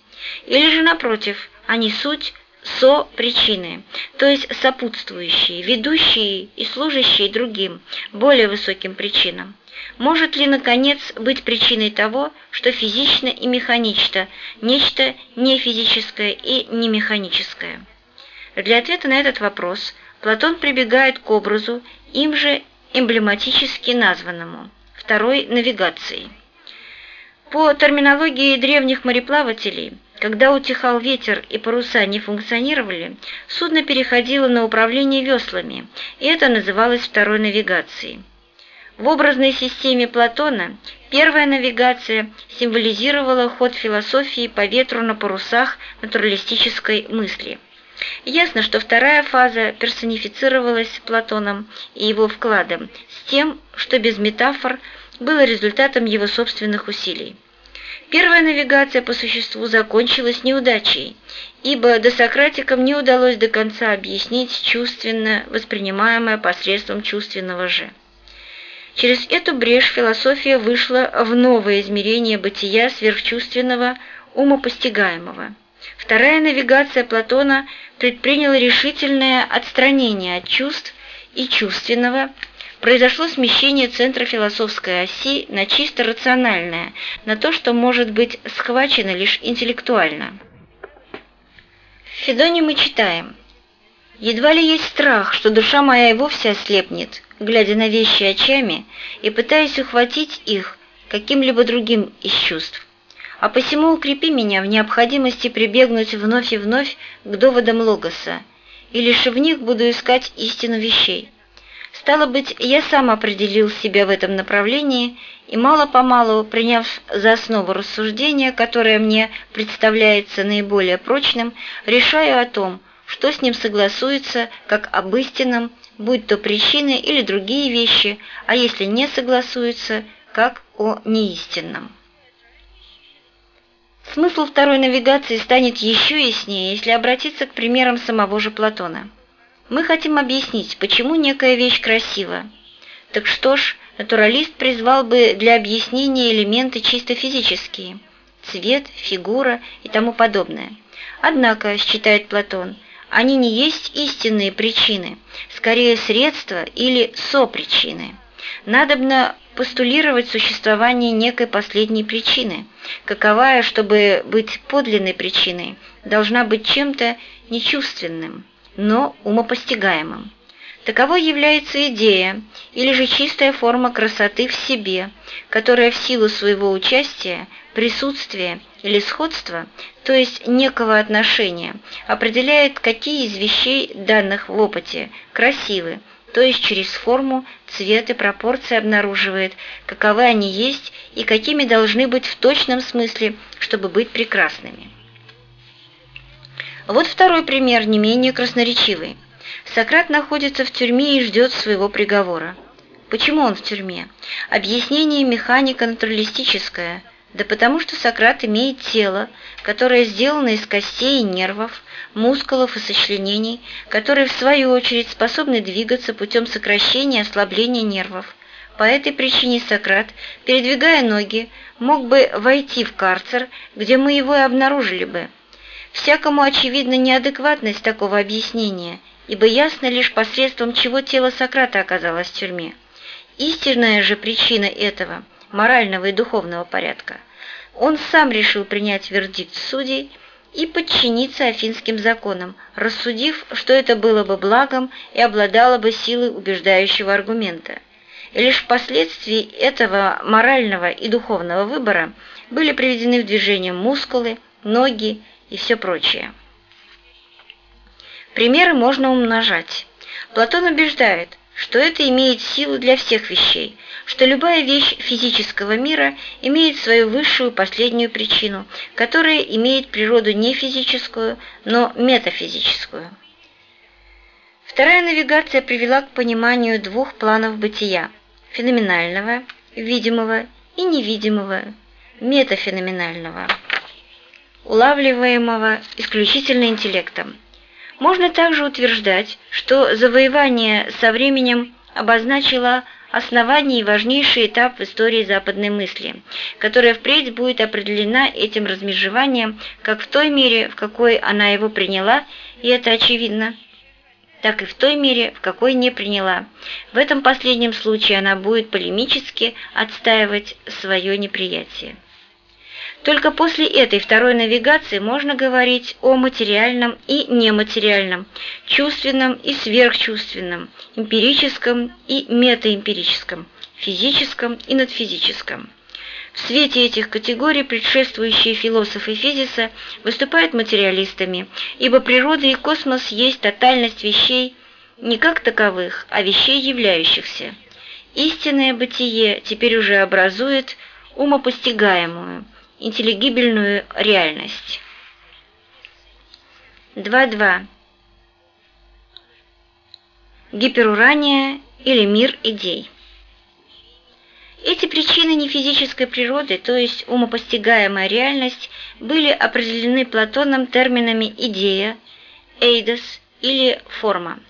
Или же, напротив, они суть со-причины, то есть сопутствующие, ведущие и служащие другим, более высоким причинам может ли, наконец, быть причиной того, что физично и механично, нечто не физическое и не механическое? Для ответа на этот вопрос Платон прибегает к образу, им же эмблематически названному, второй навигации. По терминологии древних мореплавателей, когда утихал ветер и паруса не функционировали, судно переходило на управление веслами, и это называлось второй навигацией. В образной системе Платона первая навигация символизировала ход философии по ветру на парусах натуралистической мысли. Ясно, что вторая фаза персонифицировалась Платоном и его вкладом с тем, что без метафор было результатом его собственных усилий. Первая навигация по существу закончилась неудачей, ибо досократикам не удалось до конца объяснить чувственно воспринимаемое посредством чувственного «же». Через эту брешь философия вышла в новое измерение бытия сверхчувственного, умопостигаемого. Вторая навигация Платона предприняла решительное отстранение от чувств и чувственного, произошло смещение центра философской оси на чисто рациональное, на то, что может быть схвачено лишь интеллектуально. В Федоне мы читаем «Едва ли есть страх, что душа моя и вовсе ослепнет, глядя на вещи очами и пытаясь ухватить их каким-либо другим из чувств. А посему укрепи меня в необходимости прибегнуть вновь и вновь к доводам Логоса, и лишь в них буду искать истину вещей. Стало быть, я сам определил себя в этом направлении и мало-помалу, приняв за основу рассуждения, которое мне представляется наиболее прочным, решаю о том, что с ним согласуется как об истинном, будь то причины или другие вещи, а если не согласуется, как о неистинном. Смысл второй навигации станет еще яснее, если обратиться к примерам самого же Платона. Мы хотим объяснить, почему некая вещь красива. Так что ж, натуралист призвал бы для объяснения элементы чисто физические – цвет, фигура и тому подобное. Однако, считает Платон, они не есть истинные причины, скорее средства или сопричины. Надобно постулировать существование некой последней причины, каковая, чтобы быть подлинной причиной, должна быть чем-то нечувственным, но умопостигаемым. Таковой является идея или же чистая форма красоты в себе, которая в силу своего участия, присутствия или сходства, то есть некого отношения, определяет, какие из вещей, данных в опыте, красивы, то есть через форму, цвет и пропорции обнаруживает, каковы они есть и какими должны быть в точном смысле, чтобы быть прекрасными. Вот второй пример, не менее красноречивый. Сократ находится в тюрьме и ждет своего приговора. Почему он в тюрьме? Объяснение механика натуралистическое, да потому что Сократ имеет тело, которое сделано из костей и нервов, мускулов и сочленений, которые в свою очередь способны двигаться путем сокращения и ослабления нервов. По этой причине Сократ, передвигая ноги, мог бы войти в карцер, где мы его и обнаружили бы. Всякому очевидна неадекватность такого объяснения, ибо ясно лишь посредством чего тело Сократа оказалось в тюрьме. Истинная же причина этого, морального и духовного порядка, он сам решил принять вердикт судей и подчиниться афинским законам, рассудив, что это было бы благом и обладало бы силой убеждающего аргумента. И лишь впоследствии этого морального и духовного выбора были приведены в движение мускулы, ноги и все прочее. Примеры можно умножать. Платон убеждает, что это имеет силу для всех вещей, что любая вещь физического мира имеет свою высшую последнюю причину, которая имеет природу не физическую, но метафизическую. Вторая навигация привела к пониманию двух планов бытия – феноменального, видимого и невидимого, метафеноменального, улавливаемого исключительно интеллектом – можно также утверждать, что завоевание со временем обозначило основание и важнейший этап в истории западной мысли, которая впредь будет определена этим размежеванием как в той мере, в какой она его приняла, и это очевидно, так и в той мере, в какой не приняла. В этом последнем случае она будет полемически отстаивать свое неприятие. Только после этой второй навигации можно говорить о материальном и нематериальном, чувственном и сверхчувственном, эмпирическом и метаэмпирическом, физическом и надфизическом. В свете этих категорий предшествующие философы физиса выступают материалистами, ибо природа и космос есть тотальность вещей не как таковых, а вещей являющихся. Истинное бытие теперь уже образует умопостигаемую – интеллигибельную реальность. 2.2. Гиперурания или мир идей. Эти причины нефизической природы, то есть умопостигаемая реальность, были определены Платоном терминами «идея», «эйдос» или «форма».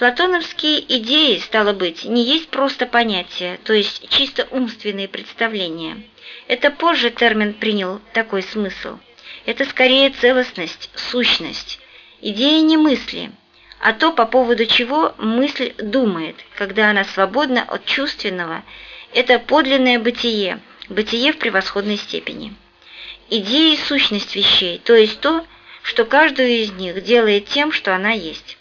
Платоновские идеи, стало быть, не есть просто понятия, то есть чисто умственные представления. Это позже термин принял такой смысл. Это скорее целостность, сущность. Идея не мысли, а то, по поводу чего мысль думает, когда она свободна от чувственного, это подлинное бытие, бытие в превосходной степени. Идея и сущность вещей, то есть то, что каждую из них делает тем, что она есть.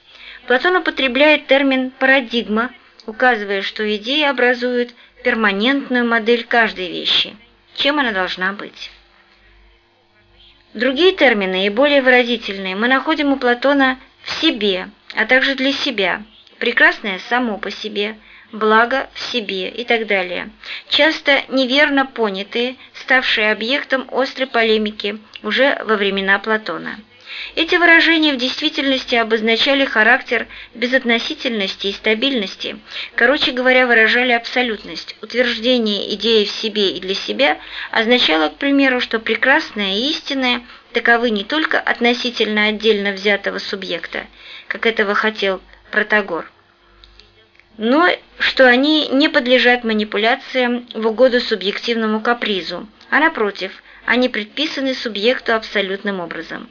Платон употребляет термин «парадигма», указывая, что идея образует перманентную модель каждой вещи, чем она должна быть. Другие термины и более выразительные мы находим у Платона в себе, а также для себя, прекрасное само по себе, благо в себе и так далее, часто неверно понятые, ставшие объектом острой полемики уже во времена Платона. Эти выражения в действительности обозначали характер безотносительности и стабильности, короче говоря, выражали абсолютность. Утверждение идеи в себе и для себя означало, к примеру, что прекрасное и истинное таковы не только относительно отдельно взятого субъекта, как этого хотел Протагор, но что они не подлежат манипуляциям в угоду субъективному капризу, а напротив, они предписаны субъекту абсолютным образом.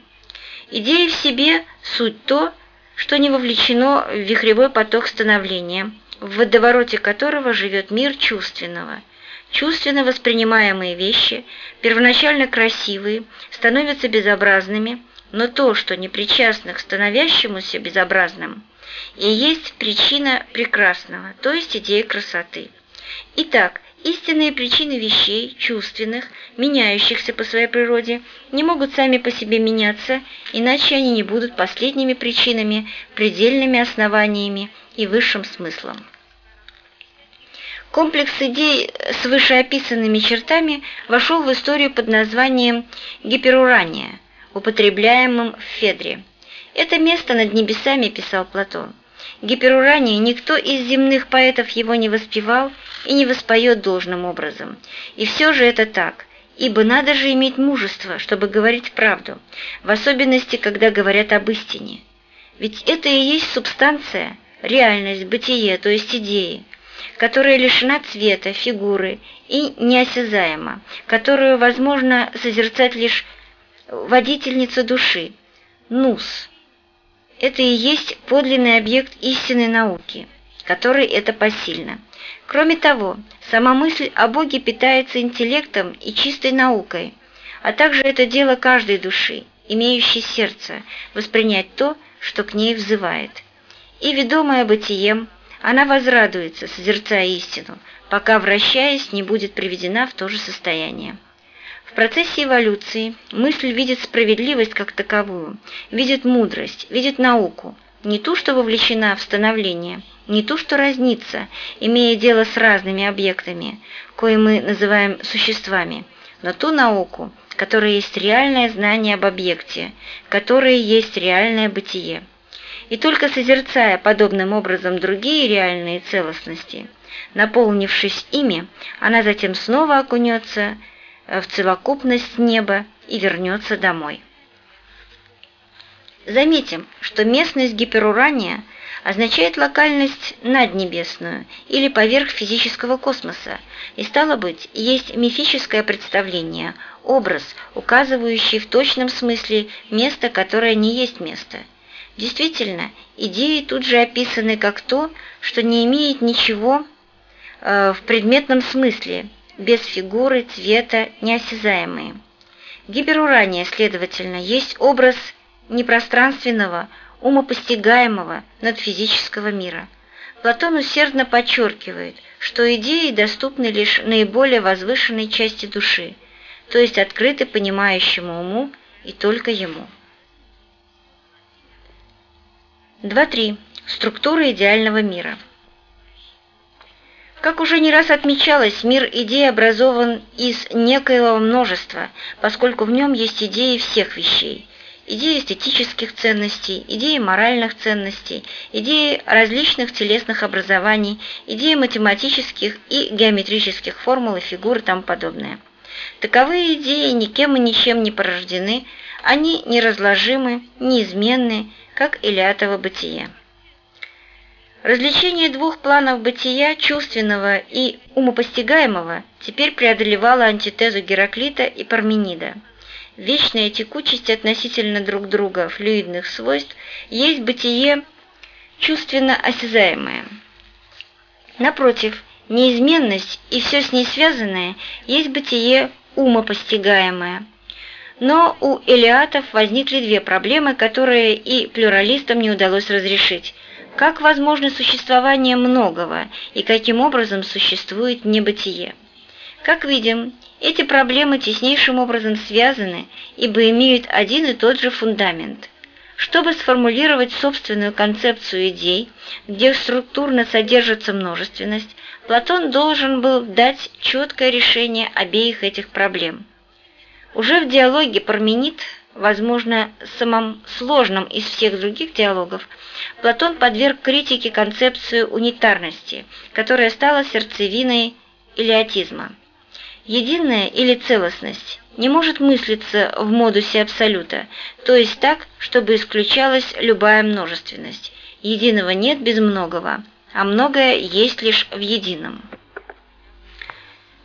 Идея в себе – суть то, что не вовлечено в вихревой поток становления, в водовороте которого живет мир чувственного. Чувственно воспринимаемые вещи, первоначально красивые, становятся безобразными, но то, что не причастно к становящемуся безобразным, и есть причина прекрасного, то есть идея красоты. Итак, Истинные причины вещей, чувственных, меняющихся по своей природе, не могут сами по себе меняться, иначе они не будут последними причинами, предельными основаниями и высшим смыслом. Комплекс идей с вышеописанными чертами вошел в историю под названием «гиперурания», употребляемым в Федре. Это место над небесами писал Платон. Гиперурания никто из земных поэтов его не воспевал и не воспоет должным образом. И все же это так, ибо надо же иметь мужество, чтобы говорить правду, в особенности, когда говорят об истине. Ведь это и есть субстанция, реальность, бытие, то есть идеи, которая лишена цвета, фигуры и неосязаема, которую возможно созерцать лишь водительница души, нус. Это и есть подлинный объект истинной науки, который это посильно. Кроме того, сама мысль о Боге питается интеллектом и чистой наукой, а также это дело каждой души, имеющей сердце, воспринять то, что к ней взывает. И, ведомая бытием, она возрадуется, созерцая истину, пока, вращаясь, не будет приведена в то же состояние. Процессе эволюции мысль видит справедливость как таковую, видит мудрость, видит науку, не ту, что вовлечена в становление – не то что разнится, имея дело с разными объектами, кои мы называем существами, но ту науку, которая есть реальное знание об объекте, которое есть реальное бытие. И только созерцая подобным образом другие реальные целостности, наполнившись ими, она затем снова окунется в целокупность неба и вернется домой. Заметим, что местность гиперурания – означает локальность наднебесную или поверх физического космоса, и стало быть, есть мифическое представление, образ, указывающий в точном смысле место, которое не есть место. Действительно, идеи тут же описаны как то, что не имеет ничего э, в предметном смысле, без фигуры, цвета, неосязаемые. Гиперурания, следовательно, есть образ непространственного, умопостигаемого надфизического мира. Платон усердно подчеркивает, что идеи доступны лишь наиболее возвышенной части души, то есть открыты понимающему уму и только ему. 2.3. Структура идеального мира. Как уже не раз отмечалось, мир идей образован из некоего множества, поскольку в нем есть идеи всех вещей – идеи эстетических ценностей, идеи моральных ценностей, идеи различных телесных образований, идеи математических и геометрических формул и фигур и тому подобное. Таковые идеи никем и ничем не порождены, они неразложимы, неизменны, как Илиатово бытие. Развлечение двух планов бытия, чувственного и умопостигаемого, теперь преодолевало антитезу Гераклита и Парменида. Вечная текучесть относительно друг друга флюидных свойств есть бытие чувственно осязаемое. Напротив, неизменность и все с ней связанное есть бытие умопостигаемое. Но у элиатов возникли две проблемы, которые и плюралистам не удалось разрешить – как возможно существование многого и каким образом существует небытие? Как видим, эти проблемы теснейшим образом связаны, ибо имеют один и тот же фундамент. Чтобы сформулировать собственную концепцию идей, где структурно содержится множественность, Платон должен был дать четкое решение обеих этих проблем. Уже в диалоге Парменид возможно, самым сложным из всех других диалогов, Платон подверг критике концепцию унитарности, которая стала сердцевиной илиотизма. Единая или целостность не может мыслиться в модусе абсолюта, то есть так, чтобы исключалась любая множественность. Единого нет без многого, а многое есть лишь в едином.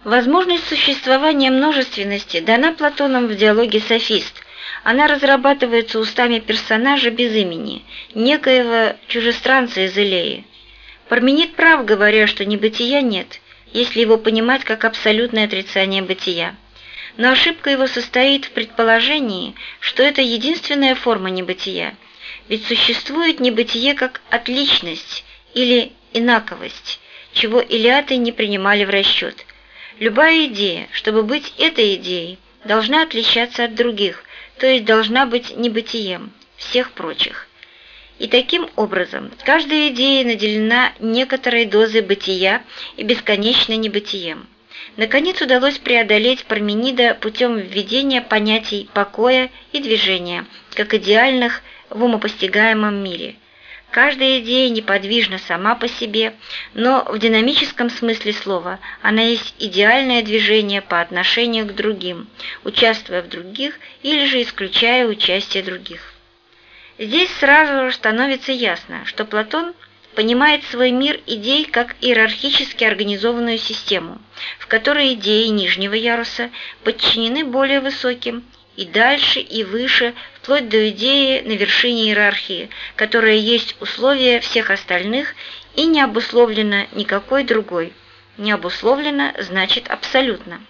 Возможность существования множественности дана Платоном в диалоге «Софист», она разрабатывается устами персонажа без имени, некоего чужестранца из Илеи. Парменид прав, говоря, что небытия нет, если его понимать как абсолютное отрицание бытия. Но ошибка его состоит в предположении, что это единственная форма небытия, ведь существует небытие как отличность или инаковость, чего илиаты не принимали в расчет. Любая идея, чтобы быть этой идеей, должна отличаться от других, то есть должна быть небытием всех прочих. И таким образом каждая идея наделена некоторой дозой бытия и бесконечно небытием. Наконец удалось преодолеть Парменида путем введения понятий покоя и движения, как идеальных в умопостигаемом мире. Каждая идея неподвижна сама по себе, но в динамическом смысле слова она есть идеальное движение по отношению к другим, участвуя в других или же исключая участие других. Здесь сразу же становится ясно, что Платон понимает свой мир идей как иерархически организованную систему, в которой идеи нижнего яруса подчинены более высоким, и дальше, и выше, вплоть до идеи на вершине иерархии, которая есть условие всех остальных и не обусловлена никакой другой. Не обусловлена значит абсолютно.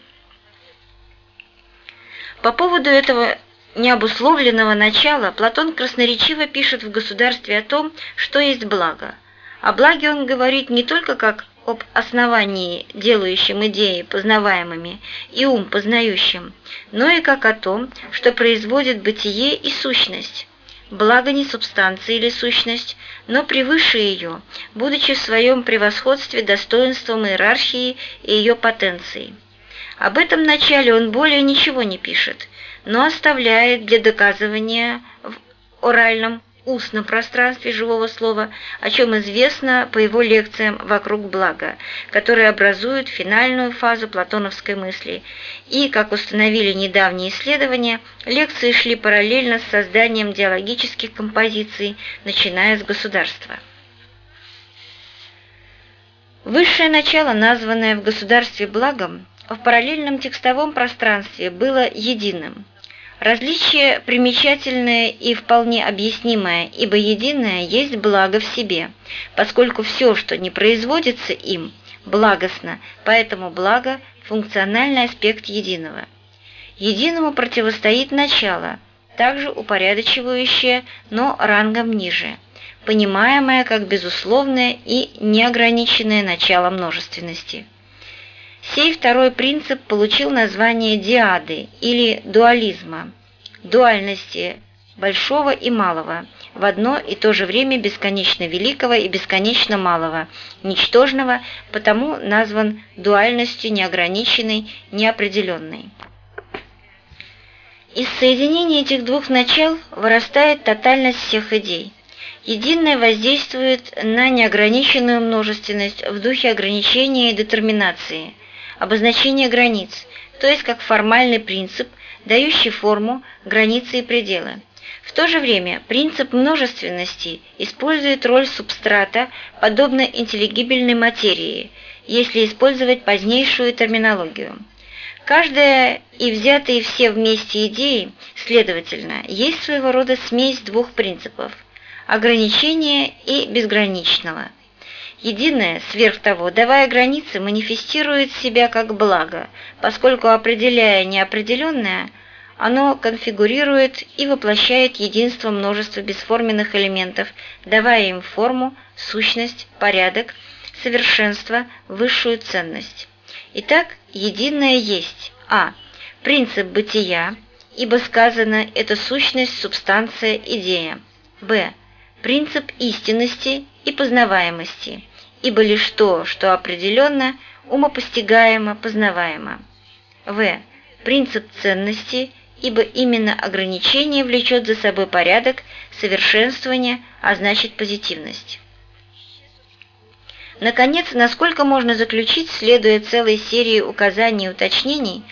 По поводу этого необусловленного начала Платон красноречиво пишет в «Государстве» о том, что есть благо. О благе он говорит не только как об основании, делающем идеи познаваемыми, и ум познающим, но и как о том, что производит бытие и сущность. Благо не субстанция или сущность, но превыше ее, будучи в своем превосходстве достоинством иерархии и ее потенции. Об этом начале он более ничего не пишет, но оставляет для доказывания в оральном устном пространстве живого слова, о чем известно по его лекциям «Вокруг блага», которые образуют финальную фазу платоновской мысли. И, как установили недавние исследования, лекции шли параллельно с созданием диалогических композиций, начиная с государства. Высшее начало, названное в государстве благом, в параллельном текстовом пространстве было единым – Различие примечательное и вполне объяснимое, ибо единое есть благо в себе, поскольку все, что не производится им, благостно, поэтому благо – функциональный аспект единого. Единому противостоит начало, также упорядочивающее, но рангом ниже, понимаемое как безусловное и неограниченное начало множественности. Сей второй принцип получил название диады или дуализма, дуальности большого и малого, в одно и то же время бесконечно великого и бесконечно малого, ничтожного, потому назван дуальностью неограниченной, неопределенной. Из соединения этих двух начал вырастает тотальность всех идей. Единое воздействует на неограниченную множественность в духе ограничения и детерминации – обозначение границ, то есть как формальный принцип, дающий форму, границы и пределы. В то же время принцип множественности использует роль субстрата, подобно интеллигибельной материи, если использовать позднейшую терминологию. Каждая и взятые все вместе идеи, следовательно, есть своего рода смесь двух принципов – ограничения и безграничного. Единое, сверх того, давая границы, манифестирует себя как благо, поскольку, определяя неопределенное – оно конфигурирует и воплощает единство множества бесформенных элементов, давая им форму, сущность, порядок, совершенство, высшую ценность. Итак, единое есть а. Принцип бытия, ибо сказано «это сущность, субстанция, идея». б. Принцип истинности и познаваемости, ибо лишь то, что определенно, умопостигаемо, познаваемо. в. Принцип ценности – ибо именно ограничение влечет за собой порядок, совершенствование, а значит позитивность. Наконец, насколько можно заключить, следуя целой серии указаний и уточнений,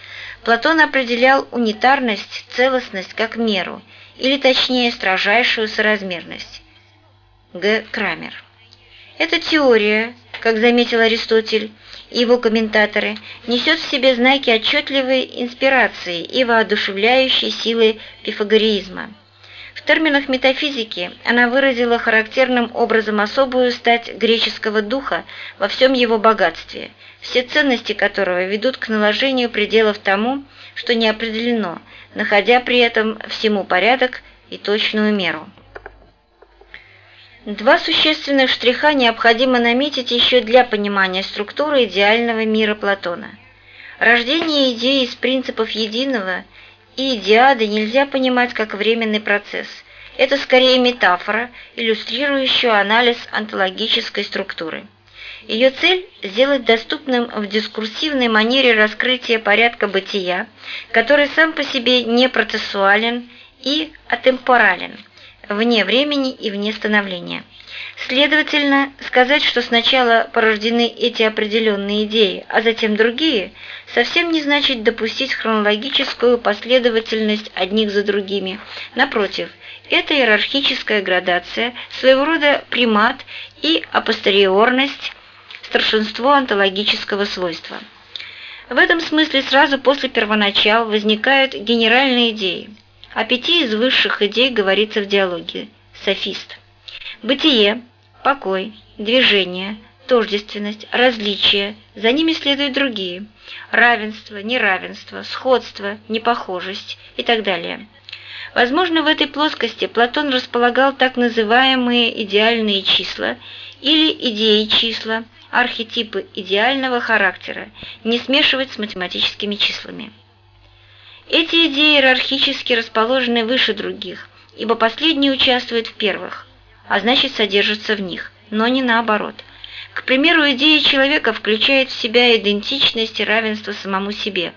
Платон определял унитарность, целостность как меру, или точнее строжайшую соразмерность. Г. Крамер. Эта теория, как заметил Аристотель, и его комментаторы, несет в себе знаки отчетливой инспирации и воодушевляющей силы пифагореизма. В терминах метафизики она выразила характерным образом особую стать греческого духа во всем его богатстве, все ценности которого ведут к наложению пределов тому, что не определено, находя при этом всему порядок и точную меру. Два существенных штриха необходимо наметить еще для понимания структуры идеального мира Платона. Рождение идеи из принципов единого и идиады нельзя понимать как временный процесс. Это скорее метафора, иллюстрирующая анализ онтологической структуры. Ее цель – сделать доступным в дискурсивной манере раскрытие порядка бытия, который сам по себе не процессуален и атемпорален – вне времени и вне становления. Следовательно, сказать, что сначала порождены эти определенные идеи, а затем другие, совсем не значит допустить хронологическую последовательность одних за другими. Напротив, это иерархическая градация, своего рода примат и апостериорность, старшинство онтологического свойства. В этом смысле сразу после первоначал возникают генеральные идеи – о пяти из высших идей говорится в диалоге «Софист». Бытие, покой, движение, тождественность, различие, за ними следуют другие – равенство, неравенство, сходство, непохожесть и так далее. Возможно, в этой плоскости Платон располагал так называемые идеальные числа или идеи числа, архетипы идеального характера, не смешивать с математическими числами. Эти идеи иерархически расположены выше других, ибо последние участвуют в первых, а значит содержатся в них, но не наоборот. К примеру, идея человека включает в себя идентичность и равенство самому себе,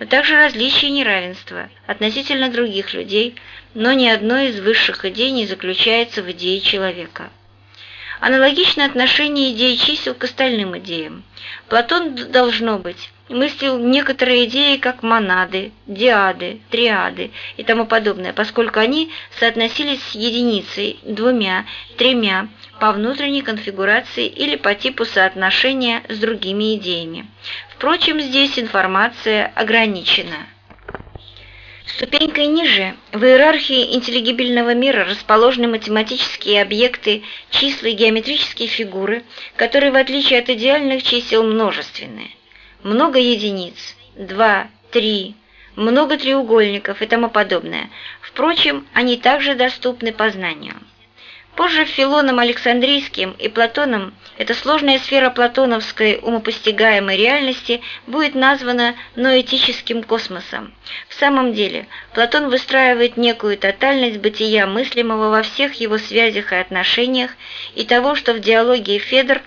но также различие и неравенство относительно других людей, но ни одной из высших идей не заключается в идее человека. Аналогично отношение идей чисел к остальным идеям. Платон, должно быть, мыслил некоторые идеи как монады, диады, триады и тому подобное, поскольку они соотносились с единицей, двумя, тремя по внутренней конфигурации или по типу соотношения с другими идеями. Впрочем, здесь информация ограничена. Ступенькой ниже, в иерархии интеллигибельного мира расположены математические объекты, числа и геометрические фигуры, которые, в отличие от идеальных чисел, множественные. Много единиц, два, три, много треугольников и тому подобное. Впрочем, они также доступны познанию. Позже Филоном Александрийским и Платоном эта сложная сфера платоновской умопостигаемой реальности будет названа ноэтическим космосом. В самом деле, Платон выстраивает некую тотальность бытия мыслимого во всех его связях и отношениях и того, что в диалоге Федор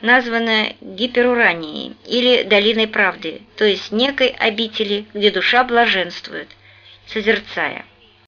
названо гиперуранией или долиной правды, то есть некой обители, где душа блаженствует, созерцая.